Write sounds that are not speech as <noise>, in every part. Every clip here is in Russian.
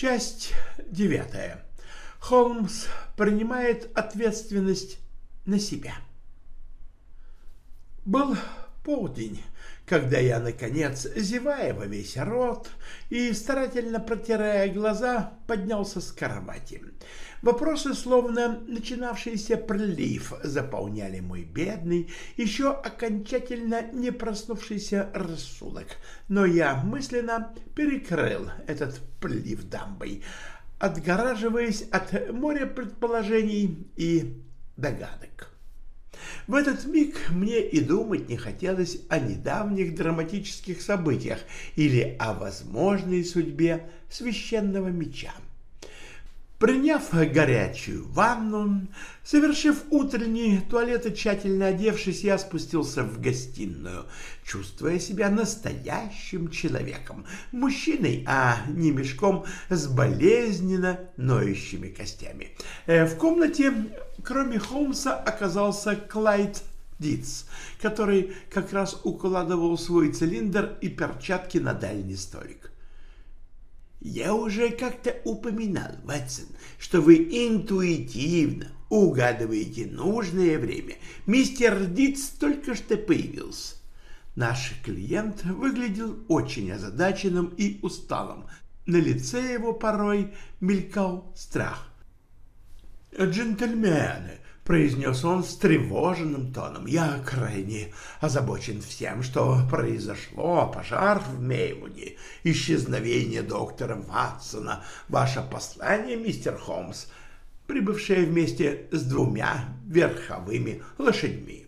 Часть девятая. Холмс принимает ответственность на себя. Был полдень, когда я, наконец, зевая во весь рот и старательно протирая глаза, поднялся с кровати. Вопросы, словно начинавшийся прилив, заполняли мой бедный, еще окончательно не проснувшийся рассудок. Но я мысленно перекрыл этот прилив дамбой, отгораживаясь от моря предположений и догадок. В этот миг мне и думать не хотелось о недавних драматических событиях или о возможной судьбе священного меча. Приняв горячую ванну, совершив утренний туалет и тщательно одевшись, я спустился в гостиную, чувствуя себя настоящим человеком, мужчиной, а не мешком с болезненно ноющими костями. Э, в комнате, кроме Холмса, оказался Клайд Диц, который как раз укладывал свой цилиндр и перчатки на дальний столик. Я уже как-то упоминал, Ватсон, что вы интуитивно угадываете нужное время. Мистер Диц только что появился. Наш клиент выглядел очень озадаченным и усталым. На лице его порой мелькал страх. «Джентльмены, произнес он с тревоженным тоном. «Я крайне озабочен всем, что произошло. Пожар в Мейвуде, исчезновение доктора Ватсона, ваше послание, мистер Холмс, прибывшее вместе с двумя верховыми лошадьми».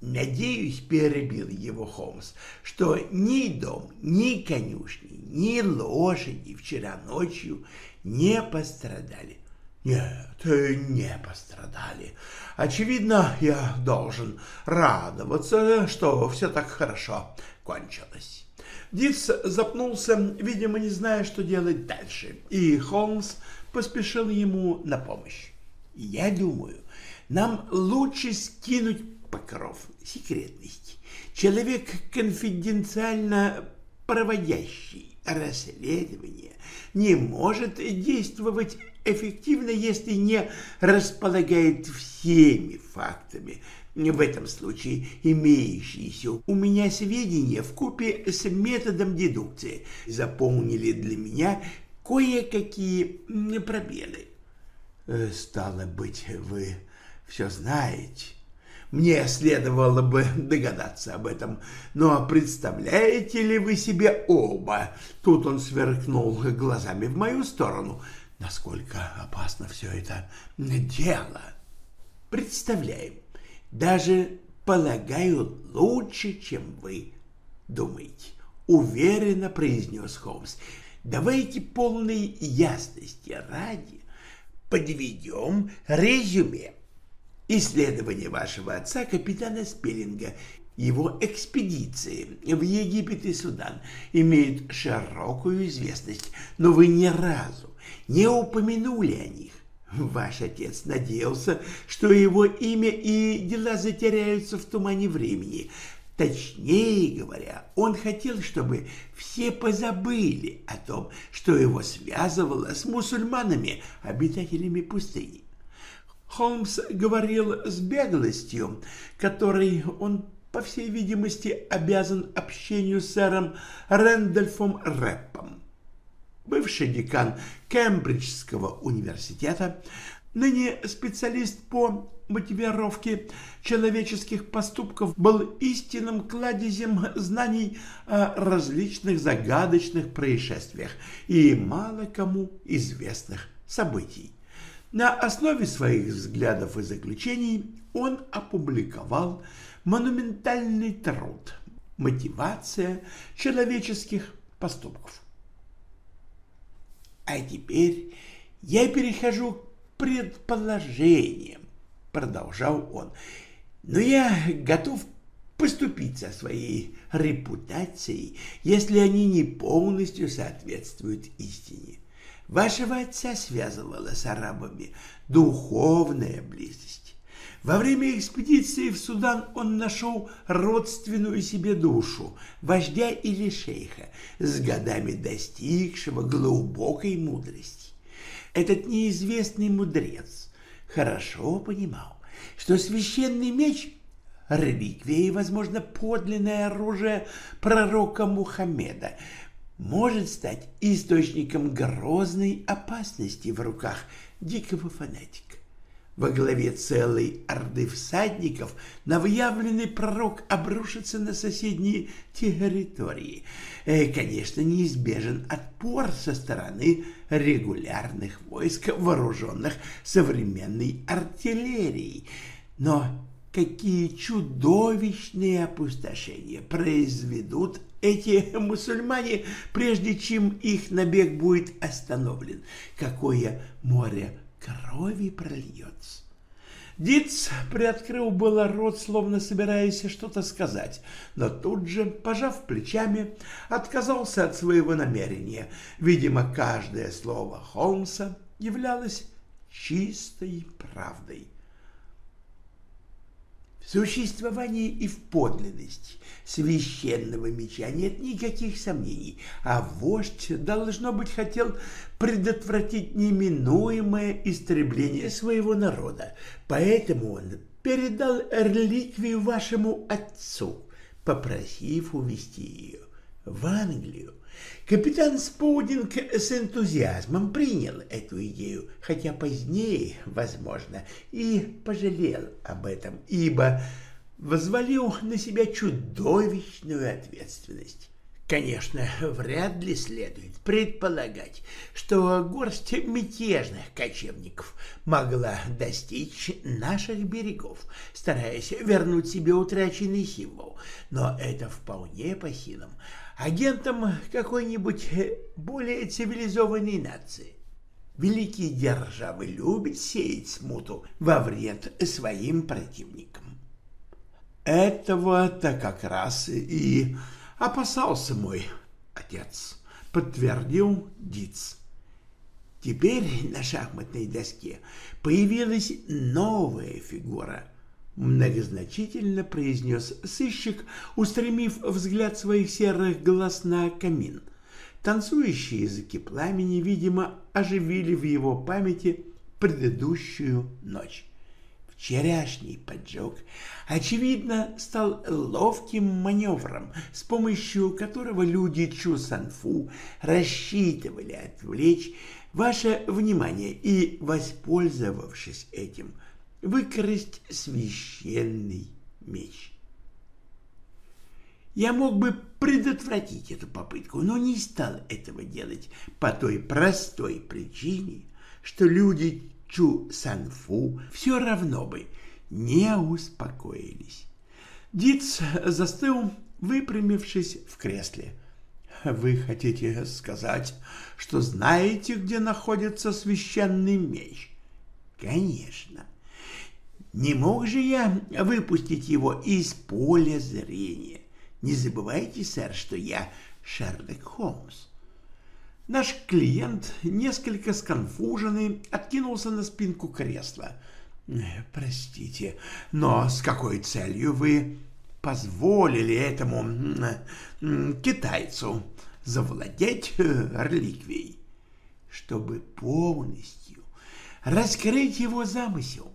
«Надеюсь, — перебил его Холмс, — что ни дом, ни конюшни, ни лошади вчера ночью не пострадали. Нет, не пострадали. Очевидно, я должен радоваться, что все так хорошо кончилось. Дитс запнулся, видимо, не зная, что делать дальше, и Холмс поспешил ему на помощь. «Я думаю, нам лучше скинуть покров секретности. Человек, конфиденциально проводящий расследование, не может действовать эффективно, если не располагает всеми фактами, в этом случае имеющиеся у меня сведения в купе с методом дедукции заполнили для меня кое-какие пробелы. Э, стало быть, вы все знаете. Мне следовало бы догадаться об этом. Но представляете ли вы себе оба? Тут он сверкнул глазами в мою сторону — насколько опасно все это дело. Представляем, даже, полагаю, лучше, чем вы думаете, уверенно произнес Холмс. Давайте полной ясности ради подведем резюме. Исследование вашего отца, капитана Спеллинга, его экспедиции в Египет и Судан имеют широкую известность, но вы ни разу не упомянули о них. Ваш отец надеялся, что его имя и дела затеряются в тумане времени. Точнее говоря, он хотел, чтобы все позабыли о том, что его связывало с мусульманами, обитателями пустыни. Холмс говорил с беглостью, которой он, по всей видимости, обязан общению с сэром Рэндольфом Рэппом бывший декан Кембриджского университета, ныне специалист по мотивировке человеческих поступков, был истинным кладезем знаний о различных загадочных происшествиях и мало кому известных событий. На основе своих взглядов и заключений он опубликовал монументальный труд «Мотивация человеческих поступков». А теперь Я перехожу к предположениям, продолжал он, но я готов поступить со своей репутацией, если они не полностью соответствуют истине. Вашего отца связывала с арабами духовная близость. Во время экспедиции в Судан он нашел родственную себе душу, вождя или шейха, с годами достигшего глубокой мудрости. Этот неизвестный мудрец хорошо понимал, что священный меч – реликвия и, возможно, подлинное оружие пророка Мухаммеда – может стать источником грозной опасности в руках дикого фанатика. Во главе целой орды всадников новоявленный пророк обрушится на соседние территории. Э, конечно, неизбежен отпор со стороны регулярных войск, вооруженных современной артиллерией. Но какие чудовищные опустошения произведут эти мусульмане, прежде чем их набег будет остановлен. Какое море крови прольется. Диц приоткрыл было рот, словно собираясь что-то сказать, но тут же, пожав плечами, отказался от своего намерения. Видимо, каждое слово Холмса являлось чистой правдой. Существовании и в подлинности священного меча нет никаких сомнений, а вождь, должно быть, хотел предотвратить неминуемое истребление своего народа, поэтому он передал реликвию вашему отцу, попросив увезти ее в Англию. Капитан Спудинг с энтузиазмом принял эту идею, хотя позднее, возможно, и пожалел об этом, ибо возвалил на себя чудовищную ответственность. Конечно, вряд ли следует предполагать, что горсть мятежных кочевников могла достичь наших берегов, стараясь вернуть себе утраченный символ, но это вполне по силам агентам какой-нибудь более цивилизованной нации. Великие державы любят сеять смуту во вред своим противникам. Этого-то как раз и опасался мой отец, подтвердил Диц. Теперь на шахматной доске появилась новая фигура. Многозначительно произнес сыщик, устремив взгляд своих серых глаз на камин. Танцующие языки пламени, видимо, оживили в его памяти предыдущую ночь. Вчерашний поджог, очевидно, стал ловким маневром, с помощью которого люди Чу Санфу рассчитывали отвлечь ваше внимание и, воспользовавшись этим, выкрасть священный меч. Я мог бы предотвратить эту попытку, но не стал этого делать по той простой причине, что люди Чу Санфу все равно бы не успокоились. Диц застыл, выпрямившись в кресле. «Вы хотите сказать, что знаете, где находится священный меч?» «Конечно. Не мог же я выпустить его из поля зрения. Не забывайте, сэр, что я Шерлок Холмс. Наш клиент, несколько сконфуженный, откинулся на спинку кресла. «Простите, но с какой целью вы позволили этому китайцу завладеть э, реликвией?» «Чтобы полностью раскрыть его замысел».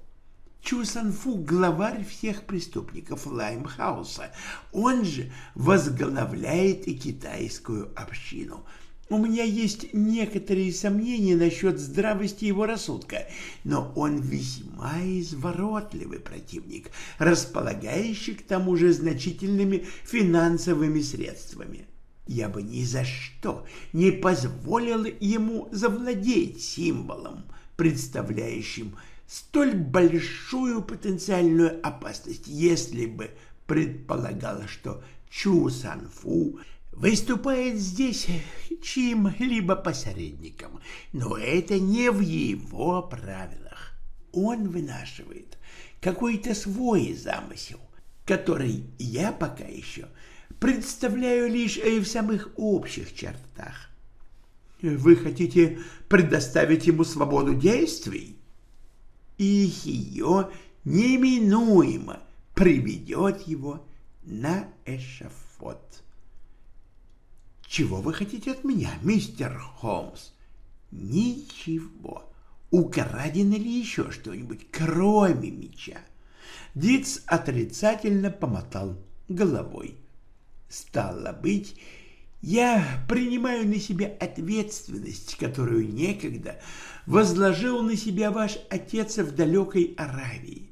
Чу Санфу — главарь всех преступников Лаймхауса. Он же возглавляет и китайскую общину — у меня есть некоторые сомнения насчет здравости его рассудка, но он весьма изворотливый противник, располагающий к тому же значительными финансовыми средствами. Я бы ни за что не позволил ему завладеть символом, представляющим столь большую потенциальную опасность, если бы предполагал, что Чу Санфу выступает здесь чьим-либо посредником, но это не в его правилах. Он вынашивает какой-то свой замысел, который я пока еще представляю лишь в самых общих чертах. Вы хотите предоставить ему свободу действий? И ее неминуемо приведет его на эшафот. Чего вы хотите от меня, мистер Холмс? Ничего. Украдено ли еще что-нибудь, кроме меча? Диц отрицательно помотал головой. Стало быть, я принимаю на себя ответственность, которую некогда возложил на себя ваш отец в далекой Аравии.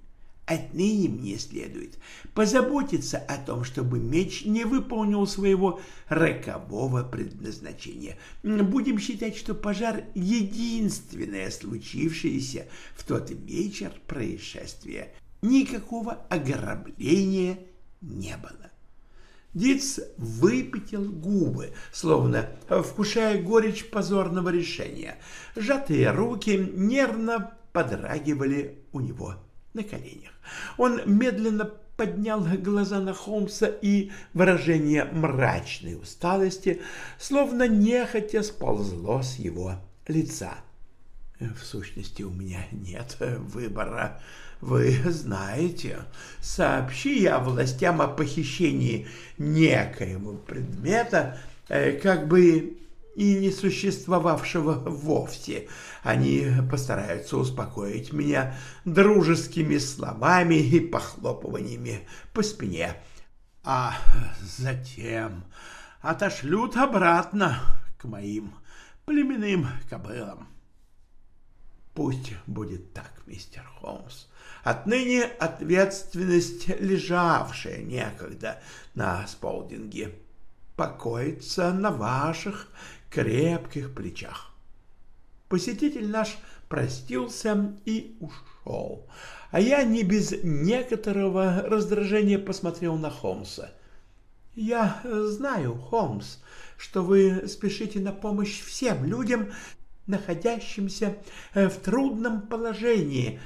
Отныне мне следует позаботиться о том, чтобы меч не выполнил своего рокового предназначения. Будем считать, что пожар — единственное случившееся в тот вечер происшествия. Никакого ограбления не было. Диц выпятил губы, словно вкушая горечь позорного решения. Сжатые руки нервно подрагивали у него на коленях. Он медленно поднял глаза на Холмса, и выражение мрачной усталости, словно нехотя сползло с его лица. В сущности, у меня нет выбора. Вы знаете, сообщи я властям о похищении некоего предмета, э, как бы и не существовавшего вовсе. Они постараются успокоить меня дружескими словами и похлопываниями по спине, а затем отошлют обратно к моим племенным кобылам. Пусть будет так, мистер Холмс. Отныне ответственность, лежавшая некогда на Сполдинге, покоится на ваших крепких плечах. Посетитель наш простился и ушел, а я не без некоторого раздражения посмотрел на Холмса. «Я знаю, Холмс, что вы спешите на помощь всем людям, находящимся в трудном положении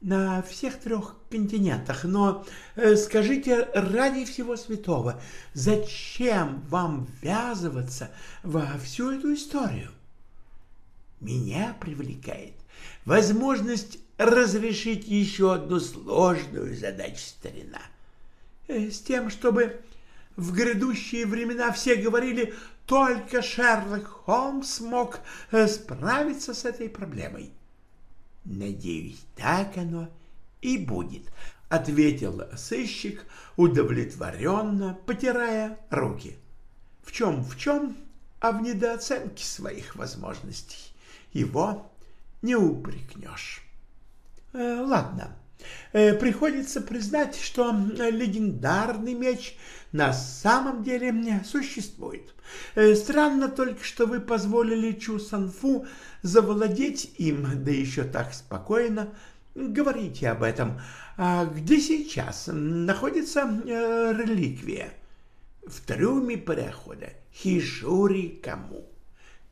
на всех трех континентах, но э, скажите ради всего святого, зачем вам ввязываться во всю эту историю? Меня привлекает возможность разрешить еще одну сложную задачу старина. Э, с тем, чтобы в грядущие времена все говорили, только Шерлок Холмс мог э, справиться с этой проблемой. Надеюсь, так оно и будет, — ответил сыщик, удовлетворенно потирая руки. В чем, в чем, а в недооценке своих возможностей его не упрекнешь. Э, ладно, э, приходится признать, что легендарный меч на самом деле существует. Э, странно только, что вы позволили Чу Санфу завладеть им, да еще так спокойно. Говорите об этом. А где сейчас находится э, реликвия? В трюме парохода Хишури Каму,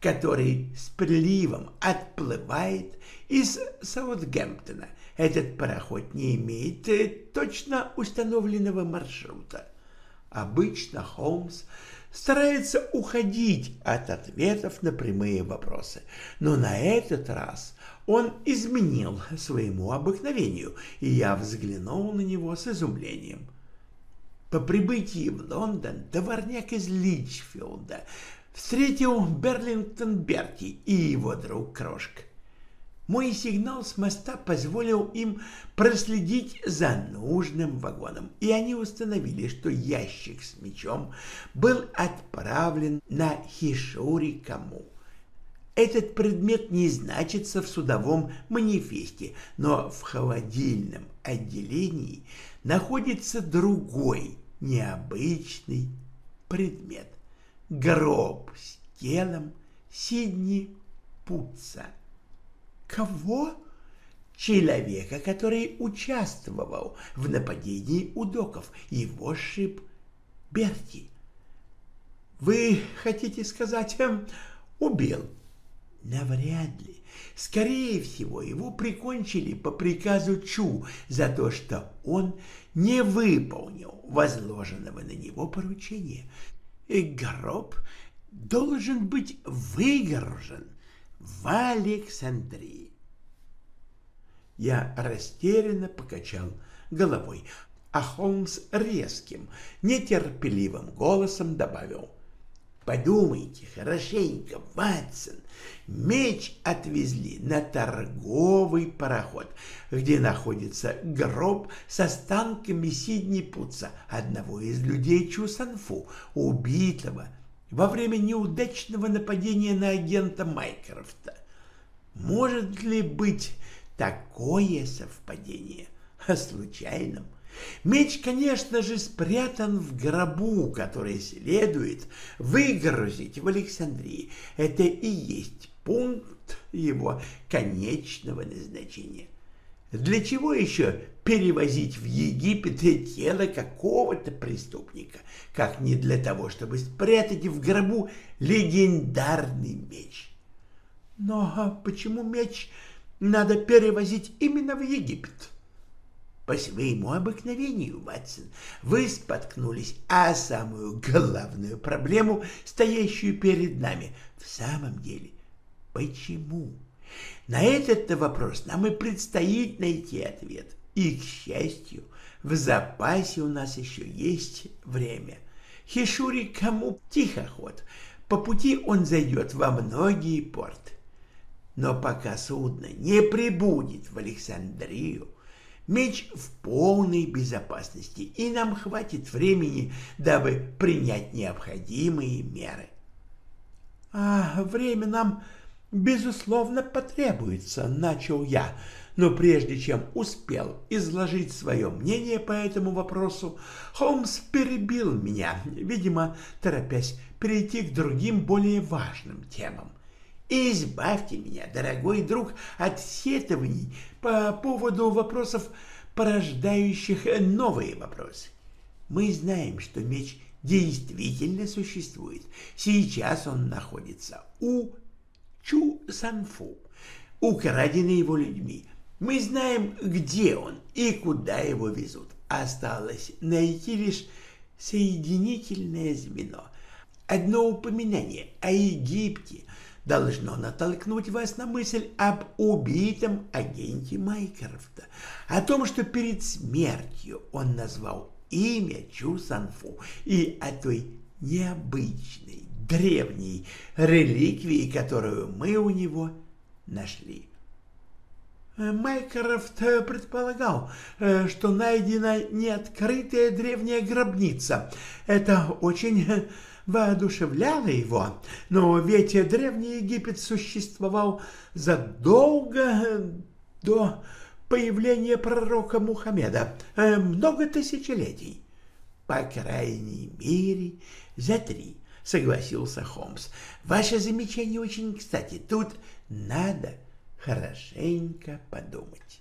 который с приливом отплывает из Саутгемптона. Этот пароход не имеет э, точно установленного маршрута. Обычно Холмс старается уходить от ответов на прямые вопросы, но на этот раз он изменил своему обыкновению, и я взглянул на него с изумлением. По прибытии в Лондон товарняк из Личфилда встретил Берлингтон Берти и его друг Крошка. Мой сигнал с моста позволил им проследить за нужным вагоном, и они установили, что ящик с мечом был отправлен на Хишури Каму. Этот предмет не значится в судовом манифесте, но в холодильном отделении находится другой необычный предмет — гроб с телом Сидни Путца. Кого? Человека, который участвовал в нападении у доков. Его шип Берти. Вы хотите сказать, эм, убил? Навряд ли. Скорее всего, его прикончили по приказу Чу за то, что он не выполнил возложенного на него поручения. И гроб должен быть выгорожен в Александрии. Я растерянно покачал головой, а Холмс резким, нетерпеливым голосом добавил. Подумайте хорошенько, Ватсон, меч отвезли на торговый пароход, где находится гроб с останками Сидни Пуца, одного из людей Чусанфу, убитого во время неудачного нападения на агента Майкрофта. Может ли быть такое совпадение случайным? Меч, конечно же, спрятан в гробу, который следует выгрузить в Александрии. Это и есть пункт его конечного назначения. Для чего еще перевозить в Египет тело какого-то преступника, как не для того, чтобы спрятать в гробу легендарный меч? Но почему меч надо перевозить именно в Египет? По своему обыкновению, Ватсон, вы споткнулись о самую главную проблему, стоящую перед нами. В самом деле, почему? На этот вопрос нам и предстоит найти ответ. И, к счастью, в запасе у нас еще есть время. Хишури кому тихоход. По пути он зайдет во многие порты. Но пока судно не прибудет в Александрию, Меч в полной безопасности, и нам хватит времени, дабы принять необходимые меры. — А время нам, безусловно, потребуется, — начал я, но прежде чем успел изложить свое мнение по этому вопросу, Холмс перебил меня, видимо, торопясь перейти к другим более важным темам. Избавьте меня, дорогой друг, от сетований по поводу вопросов, порождающих новые вопросы. Мы знаем, что меч действительно существует. Сейчас он находится у Чу Санфу, украденный его людьми. Мы знаем, где он и куда его везут. Осталось найти лишь соединительное звено. Одно упоминание о Египте должно натолкнуть вас на мысль об убитом агенте Майкрофта, о том, что перед смертью он назвал имя Чу Санфу и о той необычной, древней реликвии, которую мы у него нашли. Майкрофт предполагал, что найдена неоткрытая древняя гробница. Это очень воодушевляло его, но ведь Древний Египет существовал задолго до появления пророка Мухаммеда, э, много тысячелетий. По крайней мере, за три, согласился Холмс. Ваше замечание очень кстати. Тут надо хорошенько подумать.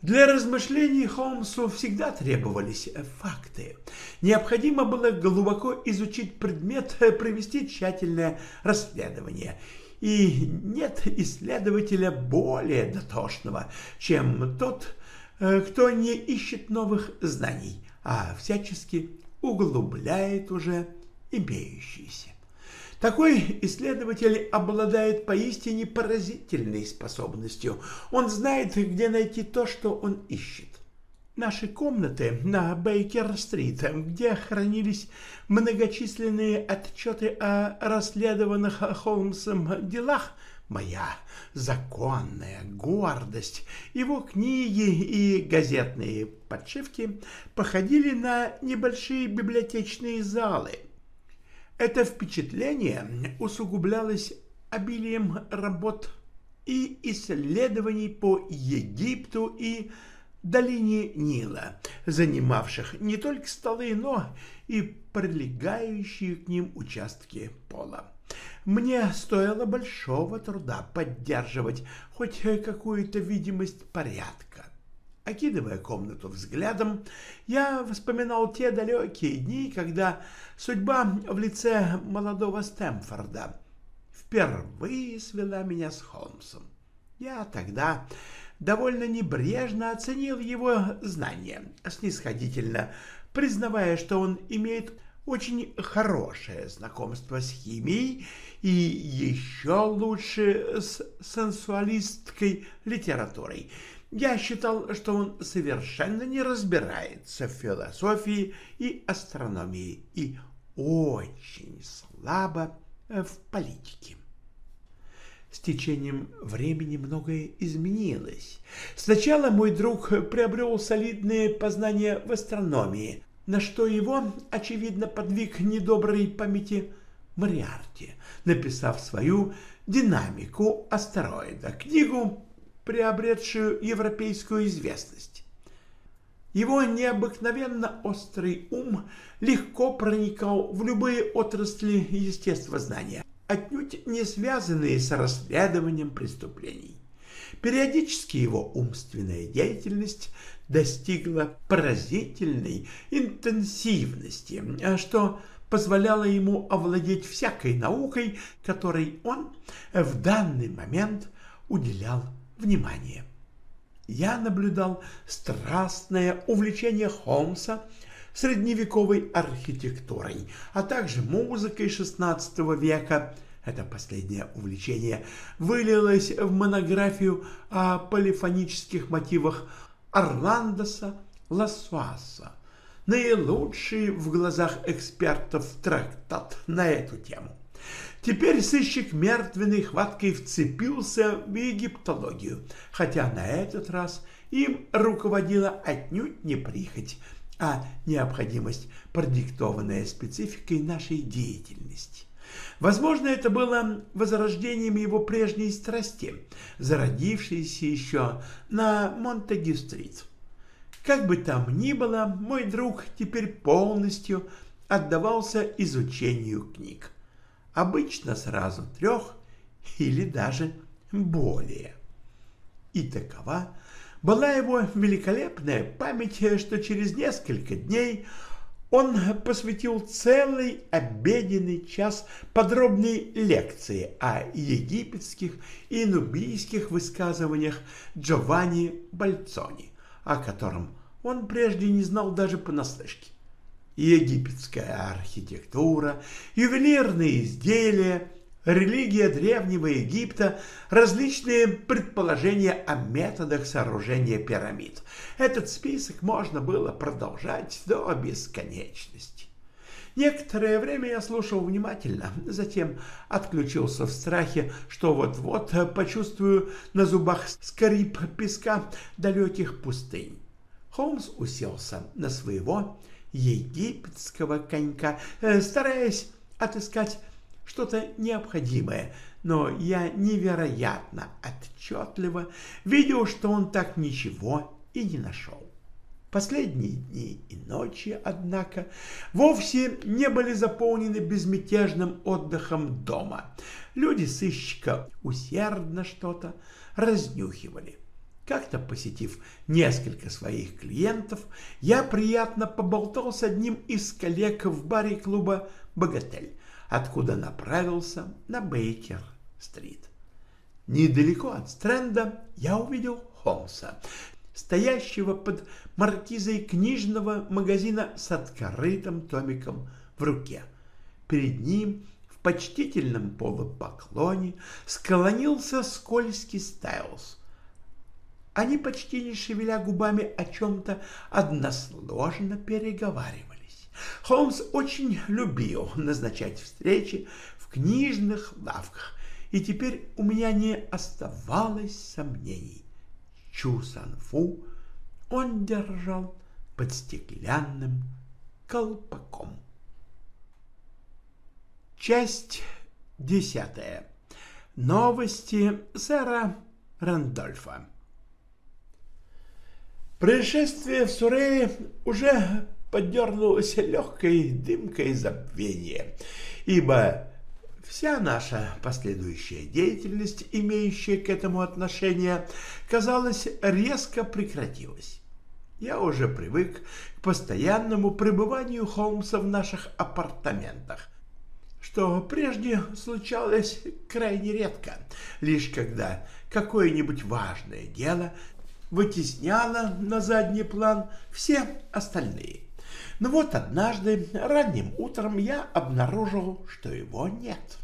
Для размышлений Холмсу всегда требовались факты. Необходимо было глубоко изучить предмет, провести тщательное расследование. И нет исследователя более дотошного, чем тот, э, кто не ищет новых знаний, а всячески углубляет уже имеющиеся. Такой исследователь обладает поистине поразительной способностью. Он знает, где найти то, что он ищет. Наши комнаты на Бейкер-стрит, где хранились многочисленные отчеты о расследованных Холмсом делах, моя законная гордость, его книги и газетные подшивки походили на небольшие библиотечные залы – это впечатление усугублялось обилием работ и исследований по Египту и долине Нила, занимавших не только столы, но и прилегающие к ним участки пола. Мне стоило большого труда поддерживать хоть какую-то видимость порядка. Окидывая комнату взглядом, я вспоминал те далекие дни, когда судьба в лице молодого Стэмфорда впервые свела меня с Холмсом. Я тогда довольно небрежно оценил его знания, снисходительно признавая, что он имеет очень хорошее знакомство с химией и еще лучше с сенсуалистской литературой. Я считал, что он совершенно не разбирается в философии и астрономии и очень слабо в политике. С течением времени многое изменилось. Сначала мой друг приобрел солидные познания в астрономии, на что его, очевидно, подвиг недоброй памяти Мариарти, написав свою «Динамику астероида», книгу, приобретшую европейскую известность. Его необыкновенно острый ум легко проникал в любые отрасли естествознания, отнюдь не связанные с расследованием преступлений. Периодически его умственная деятельность достигла поразительной интенсивности, что позволяло ему овладеть всякой наукой, которой он в данный момент уделял внимание. Я наблюдал страстное увлечение Холмса средневековой архитектурой, а также музыкой XVI века. Это последнее увлечение вылилось в монографию о полифонических мотивах Орландоса Лассуаса, наилучший в глазах экспертов трактат на эту тему. Теперь сыщик мертвенной хваткой вцепился в египтологию, хотя на этот раз им руководила отнюдь не прихоть, а необходимость, продиктованная спецификой нашей деятельности. Возможно, это было возрождением его прежней страсти, зародившейся еще на Монтегю-стрит. Как бы там ни было, мой друг теперь полностью отдавался изучению книг. Обычно сразу трех или даже более. И такова была его великолепная память, что через несколько дней он посвятил целый обеденный час подробной лекции о египетских и нубийских высказываниях Джованни Бальцони, о котором он прежде не знал даже понаслышке. Египетская архитектура, ювелирные изделия, религия Древнего Египта, различные предположения о методах сооружения пирамид. Этот список можно было продолжать до бесконечности. Некоторое время я слушал внимательно, затем отключился в страхе, что вот-вот почувствую на зубах скрип песка далеких пустынь. Холмс уселся на своего египетского конька, э, стараясь отыскать что-то необходимое, но я невероятно отчетливо видел, что он так ничего и не нашел. Последние дни и ночи, однако, вовсе не были заполнены безмятежным отдыхом дома. Люди сыщика усердно что-то разнюхивали. Как-то посетив несколько своих клиентов, я приятно поболтал с одним из коллег в баре клуба «Богатель», откуда направился на Бейкер-стрит. Недалеко от стренда я увидел Холмса, стоящего под маркизой книжного магазина с открытым томиком в руке. Перед ним в почтительном полупоклоне склонился скользкий Стайлс. Они, почти не шевеля губами, о чем-то односложно переговаривали. Холмс очень любил назначать встречи в книжных лавках, и теперь у меня не оставалось сомнений. Чу Сан-Фу он держал под стеклянным колпаком. Часть десятая. Новости сэра Рэндольфа. Происшествие в Сурее уже подернулось легкой дымкой забвения, ибо Вся наша последующая деятельность, имеющая к этому отношение, казалось, резко прекратилась. Я уже привык к постоянному пребыванию Холмса в наших апартаментах, что прежде случалось крайне редко, лишь когда какое-нибудь важное дело вытесняло на задний план все остальные. Но вот однажды ранним утром я обнаружил, что его нет.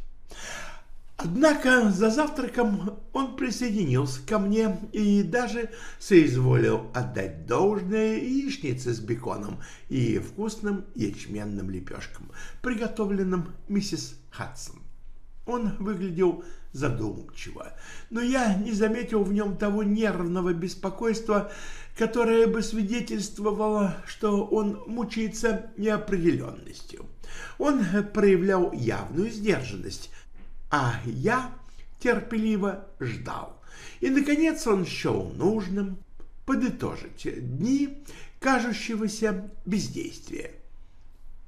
Однако за завтраком он присоединился ко мне и даже соизволил отдать должное яичнице с беконом и вкусным ячменным лепешкам, приготовленным миссис Хадсон. Он выглядел задумчиво, но я не заметил в нем того нервного беспокойства, которое бы свидетельствовало, что он мучается неопределенностью. Он проявлял явную сдержанность, а я терпеливо ждал. И, наконец, он счел нужным подытожить дни кажущегося бездействия.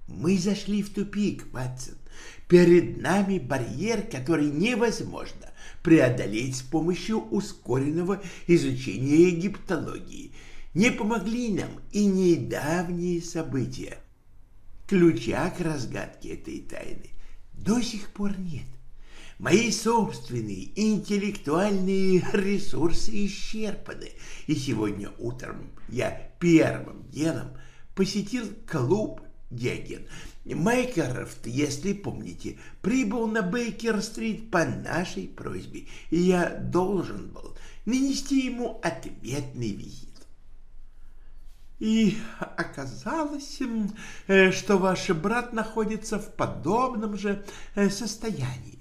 Мы зашли в тупик, Ватсон. Перед нами барьер, который невозможно преодолеть с помощью ускоренного изучения египтологии. Не помогли нам и недавние события. Ключа к разгадке этой тайны до сих пор нет. Мои собственные интеллектуальные ресурсы исчерпаны, и сегодня утром я первым делом посетил клуб Деген. Майкрофт, если помните, прибыл на Бейкер-стрит по нашей просьбе, и я должен был нанести ему ответный визит. И оказалось, э, что ваш брат находится в подобном же э, состоянии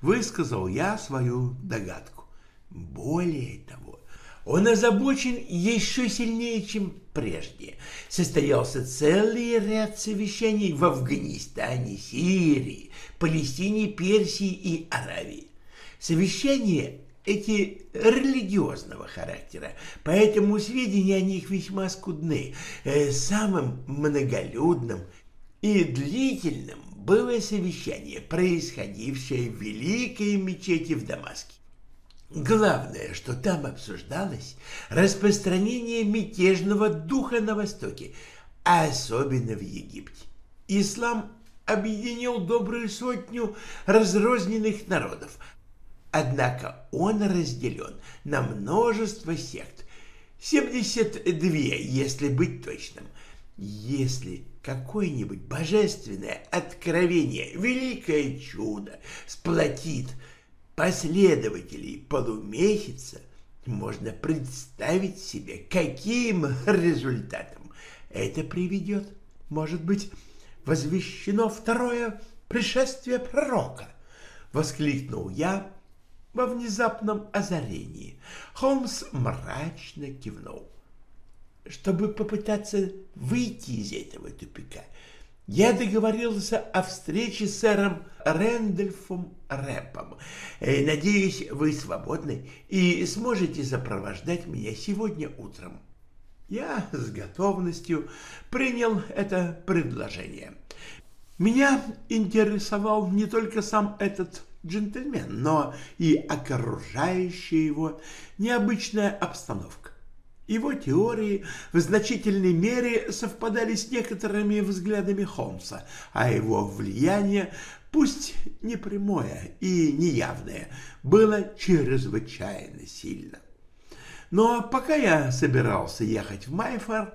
высказал я свою догадку. Более того, он озабочен еще сильнее, чем прежде. Состоялся целый ряд совещаний в Афганистане, Сирии, Палестине, Персии и Аравии. Совещания эти религиозного характера, поэтому сведения о них весьма скудны. Э, самым многолюдным и длительным было совещание, происходившее в Великой мечети в Дамаске. Главное, что там обсуждалось распространение мятежного духа на Востоке, а особенно в Египте. Ислам объединил добрую сотню разрозненных народов, однако он разделен на множество сект, 72, если быть точным. Если какое-нибудь божественное откровение, великое чудо сплотит последователей полумесяца, можно представить себе, каким результатом это приведет. Может быть, возвещено второе пришествие пророка, воскликнул я во внезапном озарении. Холмс мрачно кивнул чтобы попытаться выйти из этого тупика, я договорился о встрече с сэром Рэндольфом Рэпом. Э, надеюсь, вы свободны и сможете сопровождать меня сегодня утром. Я с готовностью принял это предложение. Меня интересовал не только сам этот джентльмен, но и окружающая его необычная обстановка. Его теории в значительной мере совпадали с некоторыми взглядами Холмса, а его влияние, пусть не прямое и неявное, было чрезвычайно сильно. Но пока я собирался ехать в Майфор,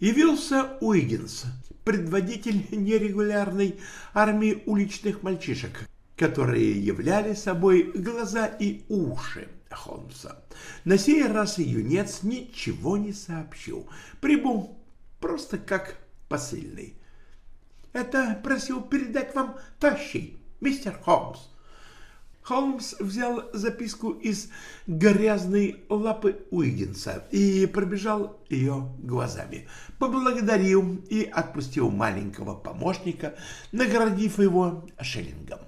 явился Уиггинс, предводитель нерегулярной армии уличных мальчишек, которые являли собой глаза и уши Холмса. На сей раз юнец ничего не сообщил, прибыл просто как посыльный. «Это просил передать вам тащий, мистер Холмс». Холмс взял записку из грязной лапы Уиггинса и пробежал ее глазами, поблагодарил и отпустил маленького помощника, наградив его шиллингом.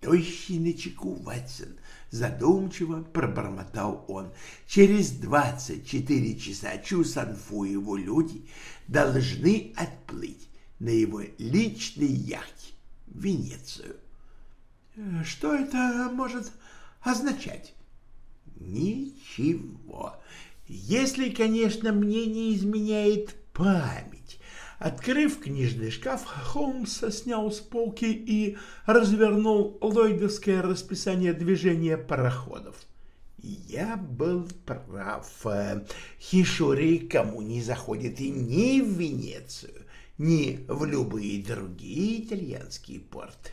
«Тощий на чеку, Ватсон, Задумчиво пробормотал он. Через двадцать четыре часа Чусанфу и его люди должны отплыть на его личной яхте. в Венецию. Что это может означать? Ничего. Если, конечно, мне не изменяет память. Открыв книжный шкаф, Холмс снял с полки и развернул ллойдовское расписание движения пароходов. Я был прав. Хишури кому не заходит и ни в Венецию, ни в любые другие итальянские порты.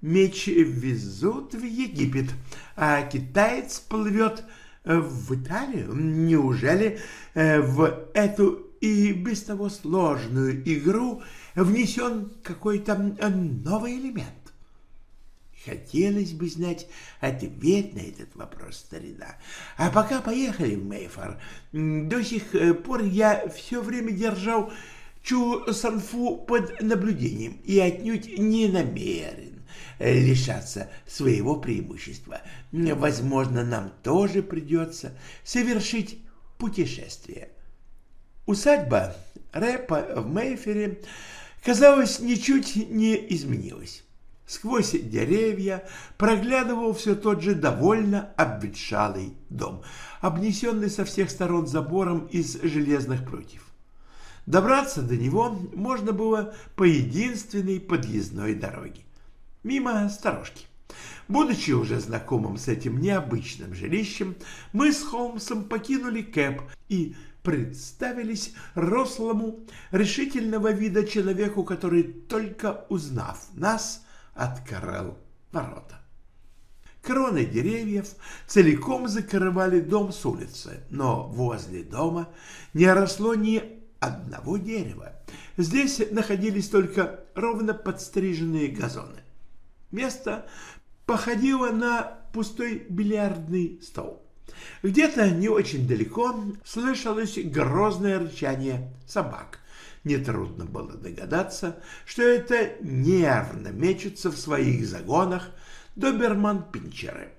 Меч везут в Египет, а китаец плывет в Италию. Неужели э, в эту и без того сложную игру внесен какой-то новый элемент? Хотелось бы знать ответ на этот вопрос, старина. А пока поехали в Мейфор. До сих э, пор я все время держал Чу Санфу под наблюдением и отнюдь не намерен лишаться своего преимущества. Возможно, нам тоже придется совершить путешествие. Усадьба Рэпа в Мейфере, казалось, ничуть не изменилась. Сквозь деревья проглядывал все тот же довольно обветшалый дом, обнесенный со всех сторон забором из железных прутьев. Добраться до него можно было по единственной подъездной дороге, мимо сторожки. Будучи уже знакомым с этим необычным жилищем, мы с Холмсом покинули Кэп и представились рослому, решительного вида человеку, который, только узнав нас, открыл ворота. Кроны деревьев целиком закрывали дом с улицы, но возле дома не росло ни одного дерева. Здесь находились только ровно подстриженные газоны. Место походило на пустой бильярдный стол. Где-то не очень далеко слышалось грозное рычание собак. Нетрудно было догадаться, что это нервно мечутся в своих загонах доберман-пинчеры.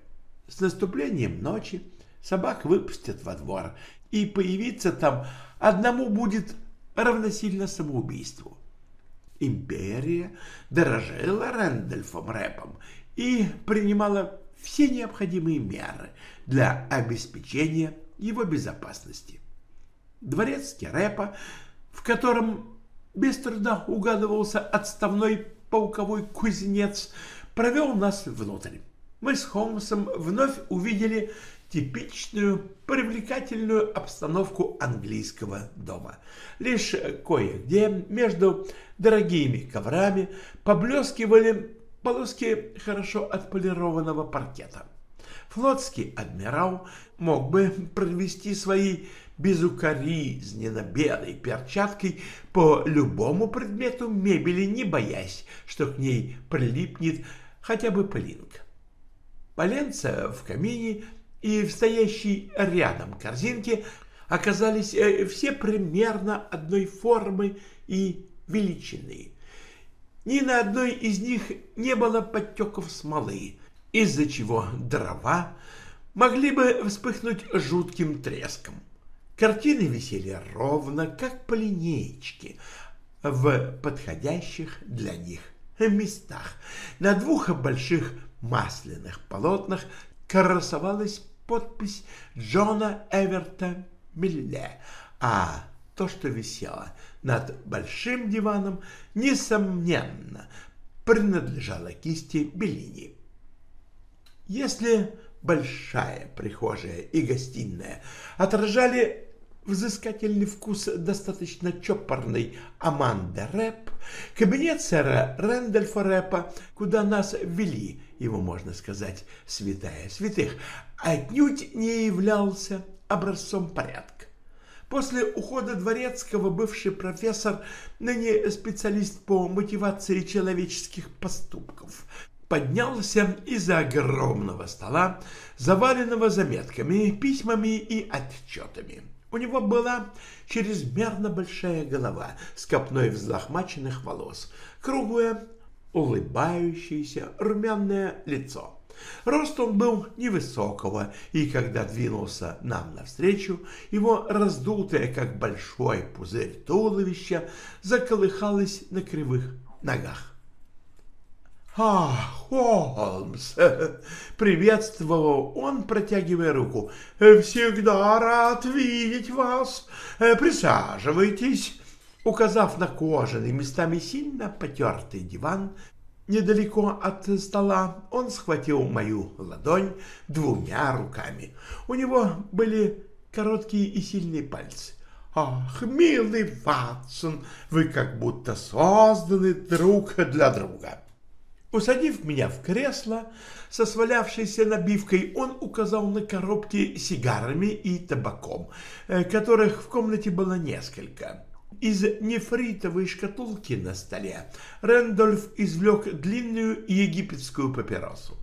С наступлением ночи собак выпустят во двор, и появиться там одному будет равносильно самоубийству. Империя дорожила Рэндольфом Рэпом и принимала все необходимые меры для обеспечения его безопасности. Дворецкий Рэпа в котором без труда угадывался отставной полковой кузнец, провел нас внутрь. Мы с Холмсом вновь увидели типичную привлекательную обстановку английского дома. Лишь кое-где между дорогими коврами поблескивали полоски хорошо отполированного паркета. Флотский адмирал мог бы провести свои безукоризненно белой перчаткой по любому предмету мебели, не боясь, что к ней прилипнет хотя бы пылинка. Поленца в камине и в стоящей рядом корзинке оказались э, все примерно одной формы и величины. Ни на одной из них не было подтеков смолы, из-за чего дрова могли бы вспыхнуть жутким треском. Картины висели ровно, как по линеечке, в подходящих для них местах. На двух больших масляных полотнах красовалась подпись Джона Эверта Милле, а то, что висело над большим диваном, несомненно, принадлежало кисти Беллини. Если большая прихожая и гостиная отражали взыскательный вкус достаточно чопорной Аманды Рэп, кабинет сэра Рэндольфа Рэпа, куда нас ввели, его, можно сказать, святая святых, отнюдь не являлся образцом порядка. После ухода Дворецкого бывший профессор, ныне специалист по мотивации человеческих поступков, поднялся из-за огромного стола, заваленного заметками, письмами и отчетами. У него была чрезмерно большая голова с копной взлохмаченных волос, круглое, улыбающееся, румяное лицо. Рост он был невысокого, и когда двинулся нам навстречу, его раздутое, как большой пузырь туловище, заколыхалось на кривых ногах. «А, Холмс!» — приветствовал он, протягивая руку. «Всегда рад видеть вас. Присаживайтесь». Указав на кожаный, местами сильно потертый диван, недалеко от стола, он схватил мою ладонь двумя руками. У него были короткие и сильные пальцы. «Ах, милый Ватсон, вы как будто созданы друг для друга!» Усадив меня в кресло со свалявшейся набивкой, он указал на коробки сигарами и табаком, э, которых в комнате было несколько. Из нефритовой шкатулки на столе Рэндольф извлек длинную египетскую папиросу.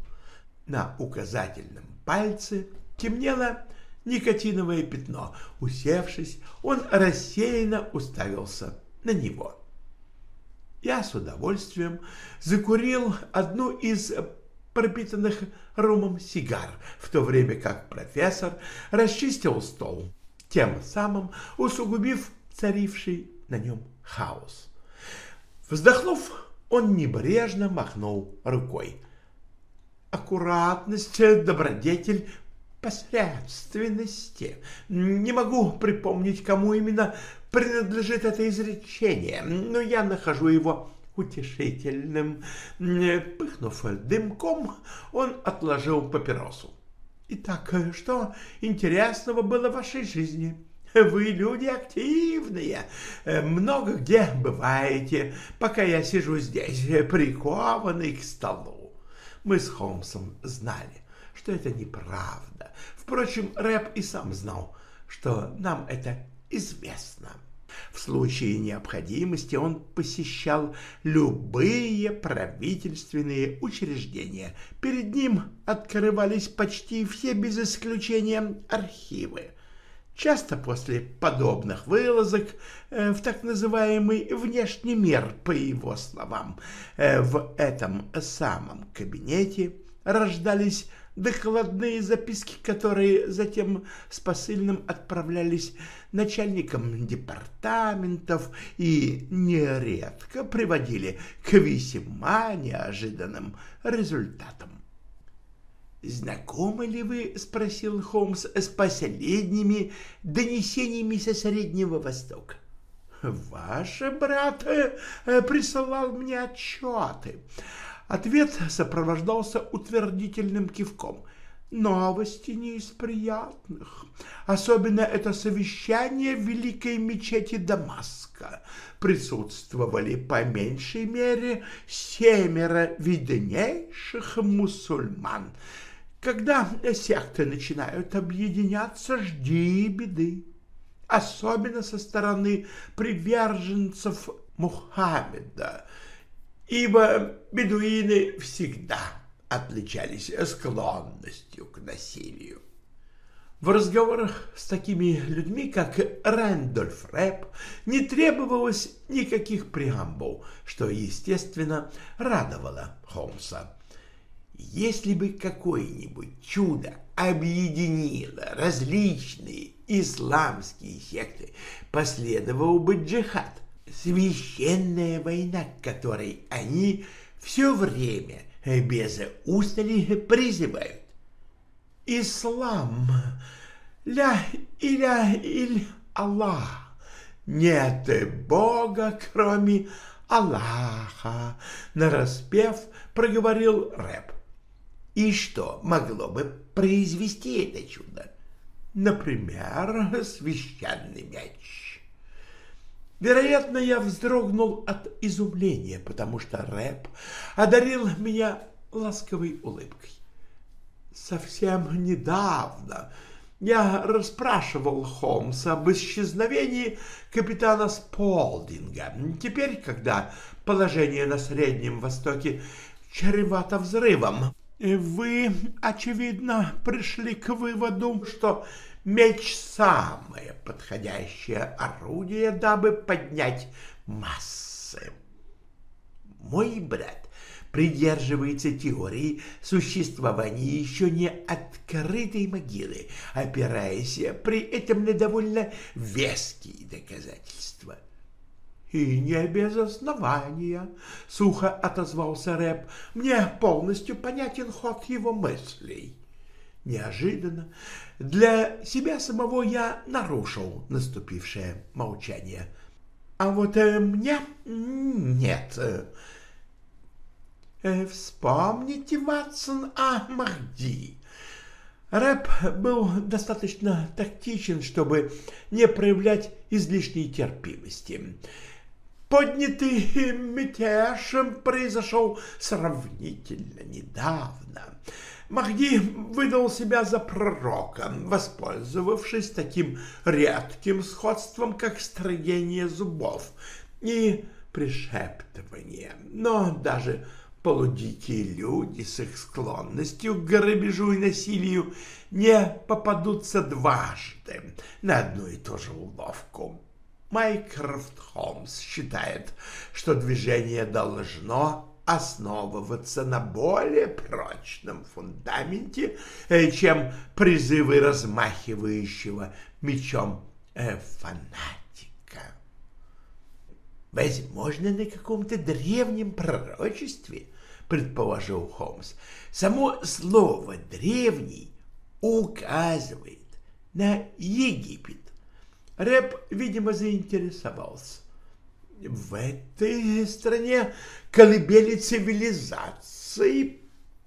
На указательном пальце темнело никотиновое пятно. Усевшись, он рассеянно уставился на него. Я с удовольствием закурил одну из пропитанных ромом сигар, в то время как профессор расчистил стол, тем самым усугубив царивший на нем хаос. Вздохнув, он небрежно махнул рукой. Аккуратность, добродетель, посредственности. Не могу припомнить, кому именно принадлежит это изречение, но я нахожу его утешительным. Пыхнув дымком, он отложил папиросу. Итак, что интересного было в вашей жизни? <laughs> Вы люди активные, много где бываете, пока я сижу здесь, прикованный к столу. Мы с Холмсом знали, что это неправда. Впрочем, Рэп и сам знал, что нам это известно. В случае необходимости он посещал любые правительственные учреждения. Перед ним открывались почти все без исключения архивы. Часто после подобных вылазок э, в так называемый внешний мир, по его словам, э, в этом самом кабинете рождались докладные записки, которые затем с посыльным отправлялись начальникам департаментов и нередко приводили к весьма неожиданным результатам. «Знакомы ли вы, — спросил Холмс, — с последними донесениями со Среднего Востока?» «Ваш брат э, присылал мне отчеты. Ответ сопровождался утвердительным кивком. Новости не из приятных. Особенно это совещание в Великой мечети Дамаска. Присутствовали по меньшей мере семеро виднейших мусульман. Когда секты начинают объединяться, жди беды. Особенно со стороны приверженцев Мухаммеда – ибо бедуины всегда отличались склонностью к насилию. В разговорах с такими людьми, как Рэндольф Рэп, не требовалось никаких преамбул, что, естественно, радовало Холмса. Если бы какое-нибудь чудо объединило различные исламские секты, последовал бы джихад, священная война, которой они все время без устали призывают. Ислам, ля иля иль Аллах, нет Бога, кроме Аллаха, нараспев проговорил рэп. И что могло бы произвести это чудо? Например, священный мяч. Вероятно, я вздрогнул от изумления, потому что рэп одарил меня ласковой улыбкой. Совсем недавно я расспрашивал Холмса об исчезновении капитана Сполдинга. Теперь, когда положение на Среднем Востоке чревато взрывом, вы, очевидно, пришли к выводу, что Меч — самое подходящее орудие, дабы поднять массы. Мой брат придерживается теории существования еще не открытой могилы, опираясь при этом на довольно веские доказательства. И не без основания, — сухо отозвался Рэп. Мне полностью понятен ход его мыслей. Неожиданно для себя самого я нарушил наступившее молчание. А вот э, мне нет. Э, вспомните, Ватсон, о Махди. Рэп был достаточно тактичен, чтобы не проявлять излишней терпимости. Поднятый мятеж произошел сравнительно недавно. Махди выдал себя за пророка, воспользовавшись таким редким сходством, как строение зубов и пришептывание. Но даже полудикие люди с их склонностью к грабежу и насилию не попадутся дважды на одну и ту же уловку. Майкрофт Холмс считает, что движение должно основываться на более прочном фундаменте, э, чем призывы размахивающего мечом э, фанатика. Возможно, на каком-то древнем пророчестве, предположил Холмс, само слово «древний» указывает на Египет. Рэп, видимо, заинтересовался. В этой стране колыбели цивилизации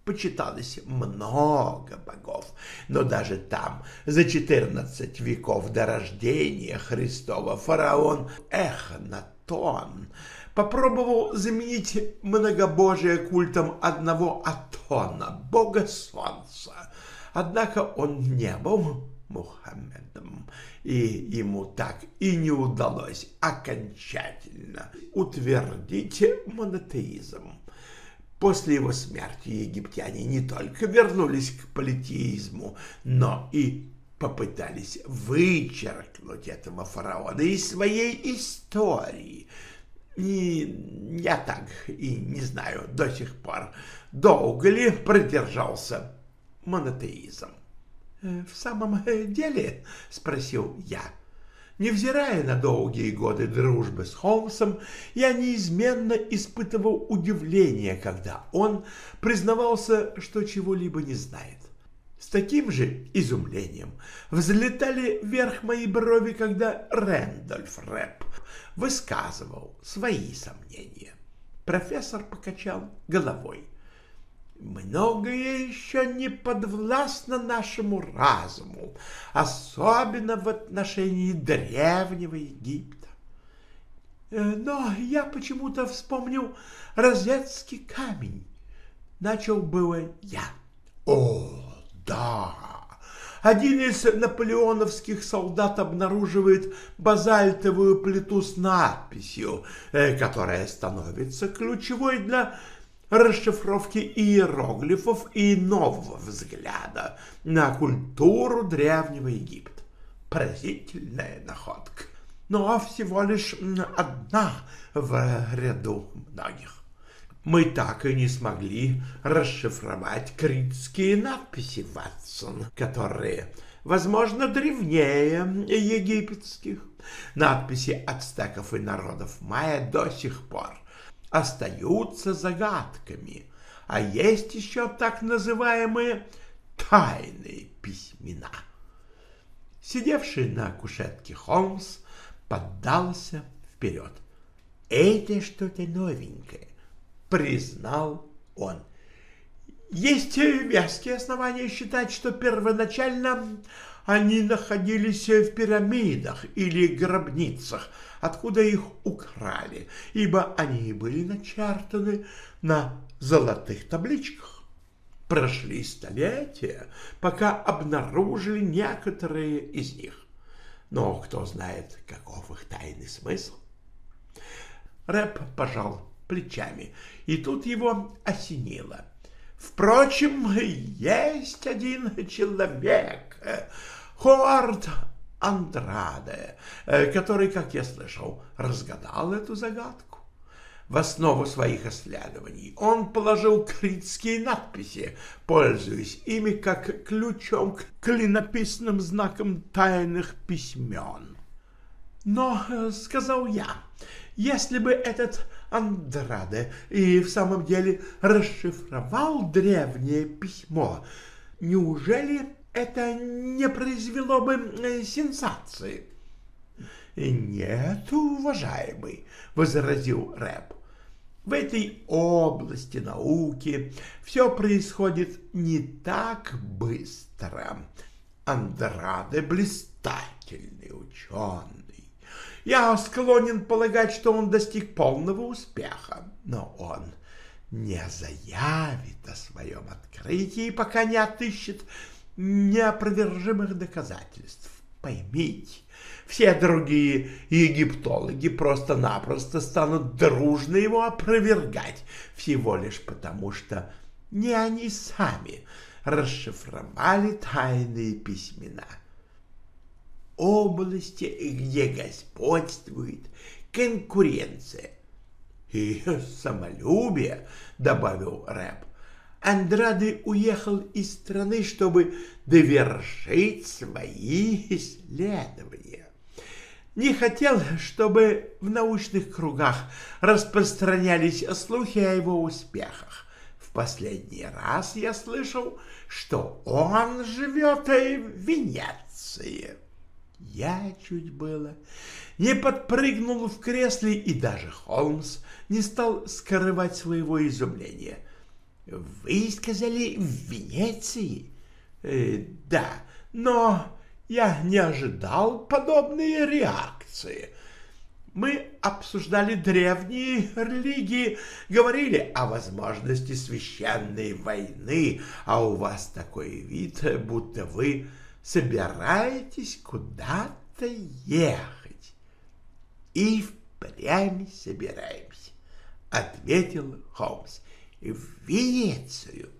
почиталось много богов, но даже там, за четырнадцать веков до рождения Христова, фараон Эхнатон попробовал заменить многобожие культом одного Атона, бога солнца. Однако он не был Мухаммедом, и ему так и не удалось окончательно утвердить монотеизм. После его смерти египтяне не только вернулись к политеизму, но и попытались вычеркнуть этого фараона из своей истории. И я так и не знаю до сих пор, долго ли продержался монотеизм. Э, «В самом деле?» — спросил я. Невзирая на долгие годы дружбы с Холмсом, я неизменно испытывал удивление, когда он признавался, что чего-либо не знает. С таким же изумлением взлетали вверх мои брови, когда Рэндольф Рэп высказывал свои сомнения. Профессор покачал головой. Многое еще не подвластно нашему разуму, особенно в отношении древнего Египта. Э, но я почему-то вспомнил розетский камень. Начал было я. О, да! Один из наполеоновских солдат обнаруживает базальтовую плиту с надписью, э, которая становится ключевой для расшифровки иероглифов и нового взгляда на культуру Древнего Египта. Поразительная находка, но всего лишь одна в ряду многих. Мы так и не смогли расшифровать критские надписи, Ватсон, которые, возможно, древнее египетских. Надписи ацтеков и народов майя до сих пор остаются загадками, а есть еще так называемые тайные письмена. Сидевший на кушетке Холмс поддался вперед. «Это что-то новенькое», — признал он. Есть веские основания считать, что первоначально они находились в пирамидах или гробницах, откуда их украли, ибо они были начертаны на золотых табличках. Прошли столетия, пока обнаружили некоторые из них. Но кто знает, каков их тайный смысл? Рэп пожал плечами, и тут его осенило. Впрочем, есть один человек, Ховард Андраде, э, который, как я слышал, разгадал эту загадку. В основу своих исследований он положил критские надписи, пользуясь ими как ключом к клинописным знакам тайных письмен. Но, э, — сказал я, — Если бы этот Андраде и в самом деле расшифровал древнее письмо, неужели это не произвело бы э, сенсации? «Нет, уважаемый», — возразил Рэп. В этой области науки все происходит не так быстро. Андраде блистательный ученый. Я склонен полагать, что он достиг полного успеха, но он не заявит о своем открытии, пока не отыщет неопровержимых доказательств. Поймите, все другие египтологи просто-напросто станут дружно его опровергать, всего лишь потому, что не они сами расшифровали тайные письмена. Области, где господствует конкуренция и самолюбие, добавил Рэп. Андраде уехал из страны, чтобы довершить свои исследования не хотел, чтобы в научных кругах распространялись слухи о его успехах. В последний раз я слышал, что он живет в Венеции. Я чуть было не подпрыгнул в кресле, и даже Холмс не стал скрывать своего изумления. «Вы сказали, в Венеции?» э, «Да, но я не ожидал подобной реакции. Мы обсуждали древние религии, говорили о возможности священной войны, а у вас такой вид, будто вы собираетесь куда-то ехать. И впрямь собираемся, — ответил Холмс. — Венецию.